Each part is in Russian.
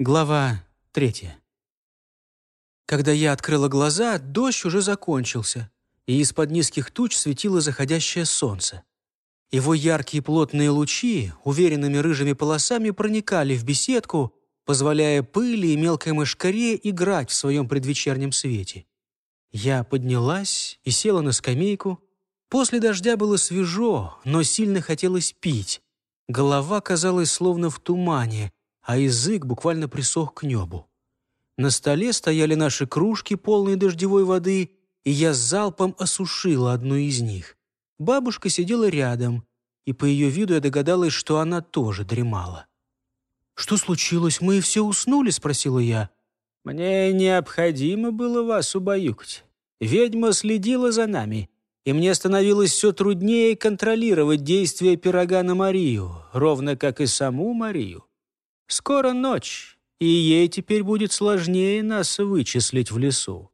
Глава третья. Когда я открыла глаза, дождь уже закончился, и из-под низких туч светило заходящее солнце. Его яркие плотные лучи уверенными рыжими полосами проникали в беседку, позволяя пыли и мелкой мышкаре играть в своем предвечернем свете. Я поднялась и села на скамейку. После дождя было свежо, но сильно хотелось пить. Голова казалась словно в тумане — а язык буквально присох к небу. На столе стояли наши кружки, полные дождевой воды, и я залпом осушила одну из них. Бабушка сидела рядом, и по ее виду я догадалась, что она тоже дремала. «Что случилось? Мы все уснули?» — спросила я. «Мне необходимо было вас убаюкать. Ведьма следила за нами, и мне становилось все труднее контролировать действия пирога на Марию, ровно как и саму Марию. Скоро ночь, и ей теперь будет сложнее нас вычислить в лесу».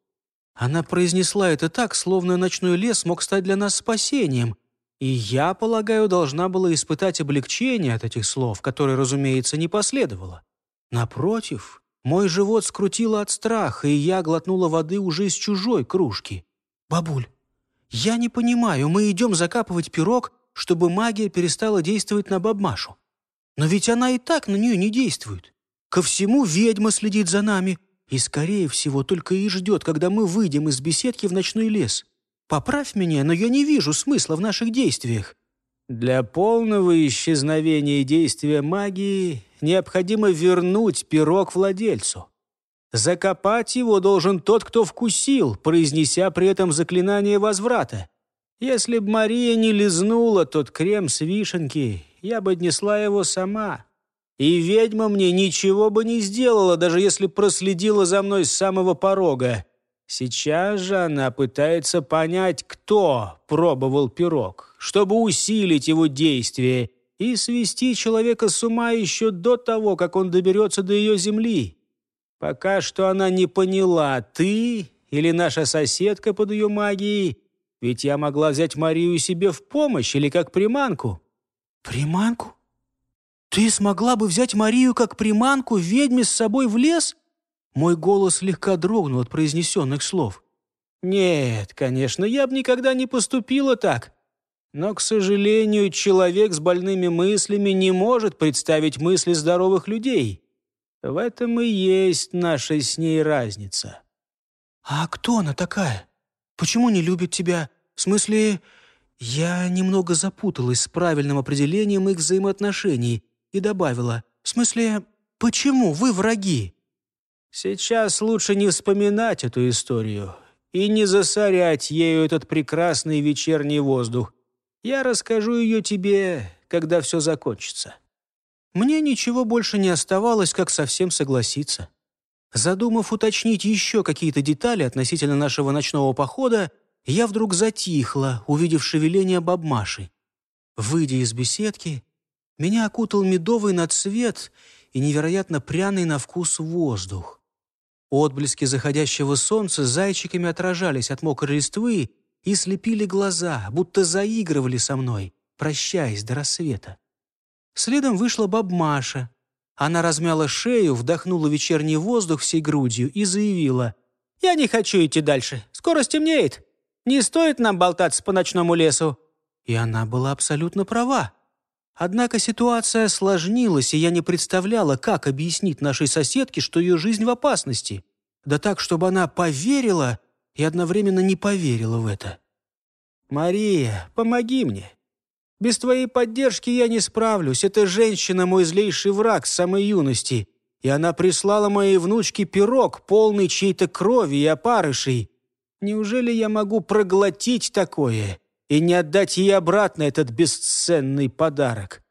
Она произнесла это так, словно ночной лес мог стать для нас спасением, и я, полагаю, должна была испытать облегчение от этих слов, которое, разумеется, не последовало. Напротив, мой живот скрутило от страха, и я глотнула воды уже из чужой кружки. «Бабуль, я не понимаю, мы идем закапывать пирог, чтобы магия перестала действовать на бабмашу. Но ведь она и так на нее не действует. Ко всему ведьма следит за нами и, скорее всего, только и ждет, когда мы выйдем из беседки в ночной лес. Поправь меня, но я не вижу смысла в наших действиях». «Для полного исчезновения действия магии необходимо вернуть пирог владельцу. Закопать его должен тот, кто вкусил, произнеся при этом заклинание возврата. Если б Мария не лизнула тот крем с вишенки, я бы отнесла его сама. И ведьма мне ничего бы не сделала, даже если проследила за мной с самого порога. Сейчас же она пытается понять, кто пробовал пирог, чтобы усилить его действие и свести человека с ума еще до того, как он доберется до ее земли. Пока что она не поняла, ты или наша соседка под ее магией, ведь я могла взять Марию себе в помощь или как приманку. «Приманку? Ты смогла бы взять Марию как приманку ведьме с собой в лес?» Мой голос слегка дрогнул от произнесенных слов. «Нет, конечно, я бы никогда не поступила так. Но, к сожалению, человек с больными мыслями не может представить мысли здоровых людей. В этом и есть наша с ней разница». «А кто она такая? Почему не любит тебя? В смысле, я немного запуталась с правильным определением их взаимоотношений и добавила, «В смысле, почему вы враги?» «Сейчас лучше не вспоминать эту историю и не засорять ею этот прекрасный вечерний воздух. Я расскажу ее тебе, когда все закончится». Мне ничего больше не оставалось, как совсем согласиться. Задумав уточнить еще какие-то детали относительно нашего ночного похода, я вдруг затихла, увидев шевеление бабмаши. Выйдя из беседки, меня окутал медовый надсвет и невероятно пряный на вкус воздух. Отблески заходящего солнца зайчиками отражались от мокрой листвы и слепили глаза, будто заигрывали со мной, прощаясь до рассвета. Следом вышла бабмаша. Она размяла шею, вдохнула вечерний воздух всей грудью и заявила, «Я не хочу идти дальше, скоро стемнеет». Не стоит нам болтаться по ночному лесу». И она была абсолютно права. Однако ситуация осложнилась, и я не представляла, как объяснить нашей соседке, что ее жизнь в опасности. Да так, чтобы она поверила и одновременно не поверила в это. «Мария, помоги мне. Без твоей поддержки я не справлюсь. Эта женщина мой злейший враг с самой юности, и она прислала моей внучке пирог, полный чьей-то крови и опарышей. Неужели я могу проглотить такое и не отдать ей обратно этот бесценный подарок?»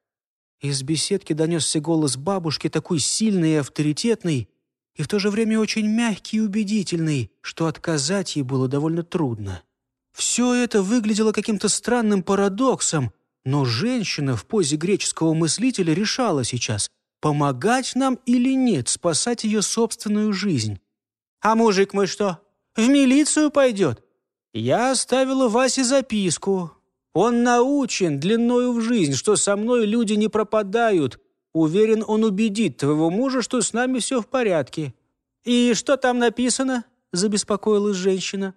Из беседки донесся голос бабушки, такой сильный и авторитетный, и в то же время очень мягкий и убедительный, что отказать ей было довольно трудно. Все это выглядело каким-то странным парадоксом, но женщина в позе греческого мыслителя решала сейчас, помогать нам или нет спасать ее собственную жизнь. «А мужик мы что, в милицию пойдет. Я оставила Васе записку. Он научен длиною в жизнь, что со мной люди не пропадают, Уверен, он убедит твоего мужа, что с нами все в порядке». «И что там написано?» – забеспокоилась женщина.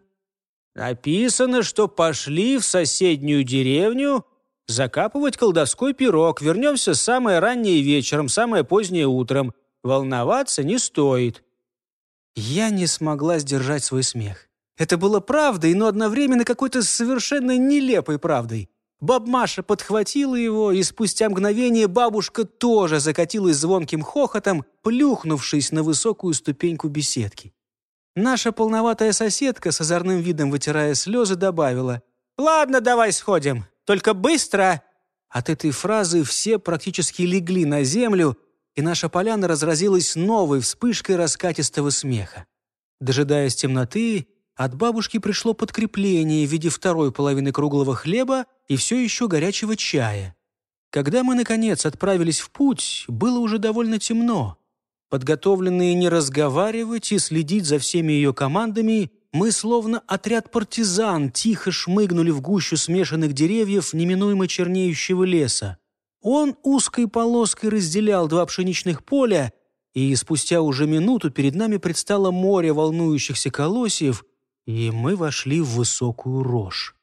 «Написано, что пошли в соседнюю деревню закапывать колдовской пирог. Вернемся самое раннее вечером, самое позднее утром. Волноваться не стоит». Я не смогла сдержать свой смех. Это было правдой, но одновременно какой-то совершенно нелепой правдой. Баб Маша подхватила его, и спустя мгновение бабушка тоже закатилась звонким хохотом, плюхнувшись на высокую ступеньку беседки. Наша полноватая соседка, с озорным видом вытирая слезы, добавила «Ладно, давай сходим, только быстро!» От этой фразы все практически легли на землю, и наша поляна разразилась новой вспышкой раскатистого смеха. Дожидаясь темноты, от бабушки пришло подкрепление в виде второй половины круглого хлеба и все еще горячего чая. Когда мы, наконец, отправились в путь, было уже довольно темно. Подготовленные не разговаривать и следить за всеми ее командами, мы, словно отряд партизан, тихо шмыгнули в гущу смешанных деревьев неминуемо чернеющего леса. Он узкой полоской разделял два пшеничных поля, и спустя уже минуту перед нами предстало море волнующихся колосьев, и мы вошли в высокую рожь.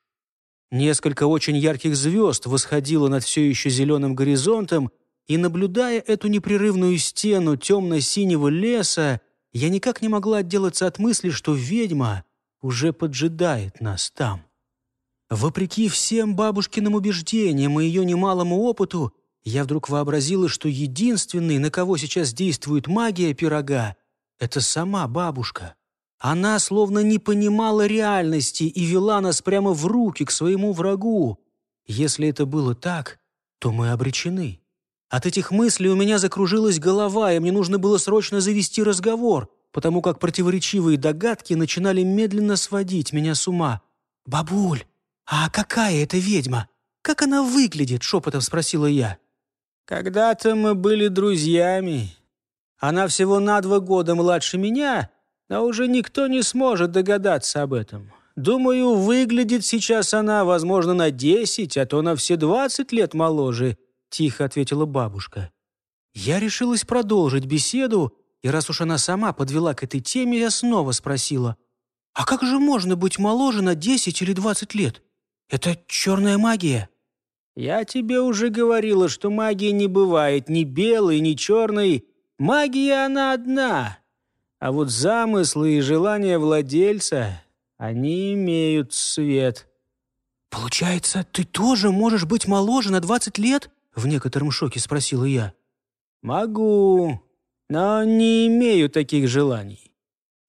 Несколько очень ярких звезд восходило над все еще зеленым горизонтом, и, наблюдая эту непрерывную стену темно-синего леса, я никак не могла отделаться от мысли, что ведьма уже поджидает нас там. Вопреки всем бабушкиным убеждениям и ее немалому опыту, я вдруг вообразила, что единственный, на кого сейчас действует магия пирога, это сама бабушка. Она словно не понимала реальности и вела нас прямо в руки к своему врагу. Если это было так, то мы обречены. От этих мыслей у меня закружилась голова, и мне нужно было срочно завести разговор, потому как противоречивые догадки начинали медленно сводить меня с ума. «Бабуль, а какая это ведьма? Как она выглядит?» — шепотом спросила я. «Когда-то мы были друзьями. Она всего на два года младше меня, но уже никто не сможет догадаться об этом. Думаю, выглядит сейчас она, возможно, на десять, а то на все двадцать лет моложе», — тихо ответила бабушка. Я решилась продолжить беседу, и раз уж она сама подвела к этой теме, я снова спросила, «А как же можно быть моложе на десять или двадцать лет? Это черная магия?» «Я тебе уже говорила, что магии не бывает ни белой, ни черной. Магия она одна, а вот замыслы и желания владельца, они имеют свет. «Получается, ты тоже можешь быть моложе на 20 лет?» В некотором шоке спросила я. «Могу, но не имею таких желаний.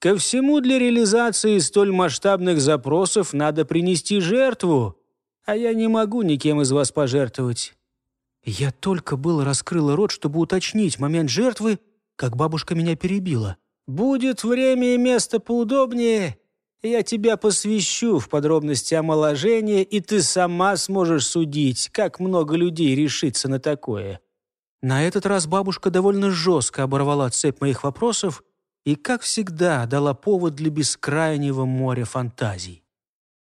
Ко всему для реализации столь масштабных запросов надо принести жертву, а я не могу никем из вас пожертвовать». Я только было раскрыла рот, чтобы уточнить момент жертвы, как бабушка меня перебила. Будет время и место поудобнее, я тебя посвящу в подробности омоложения, и ты сама сможешь судить, как много людей решится на такое». На этот раз бабушка довольно жестко оборвала цепь моих вопросов и, как всегда, дала повод для бескрайнего моря фантазий.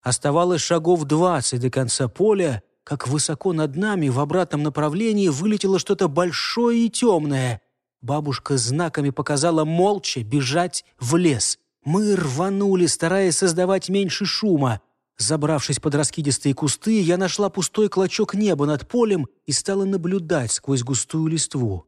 Оставалось шагов двадцать до конца поля, как высоко над нами в обратном направлении вылетело что-то большое и темное — Бабушка знаками показала молча бежать в лес. Мы рванули, стараясь создавать меньше шума. Забравшись под раскидистые кусты, я нашла пустой клочок неба над полем и стала наблюдать сквозь густую листву.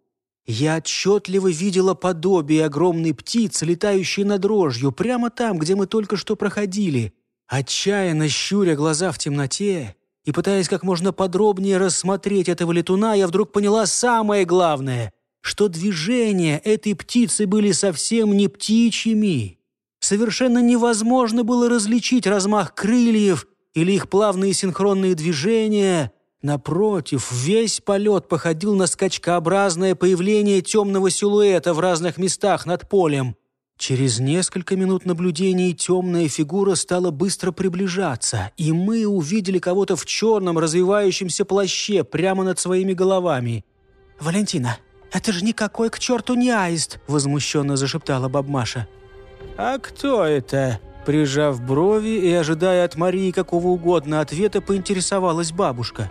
Я отчетливо видела подобие огромной птицы, летающей над дрожью, прямо там, где мы только что проходили. Отчаянно щуря глаза в темноте и пытаясь как можно подробнее рассмотреть этого летуна, я вдруг поняла самое главное что движения этой птицы были совсем не птичьими. Совершенно невозможно было различить размах крыльев или их плавные синхронные движения. Напротив, весь полет походил на скачкообразное появление темного силуэта в разных местах над полем. Через несколько минут наблюдений темная фигура стала быстро приближаться, и мы увидели кого-то в черном развивающемся плаще прямо над своими головами. «Валентина, «Это же никакой к черту не аист!» – возмущенно зашептала бабмаша. «А кто это?» Прижав брови и ожидая от Марии какого угодно ответа, поинтересовалась бабушка.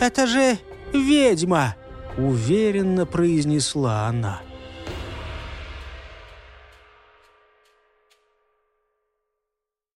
«Это же ведьма! уверенно произнесла она.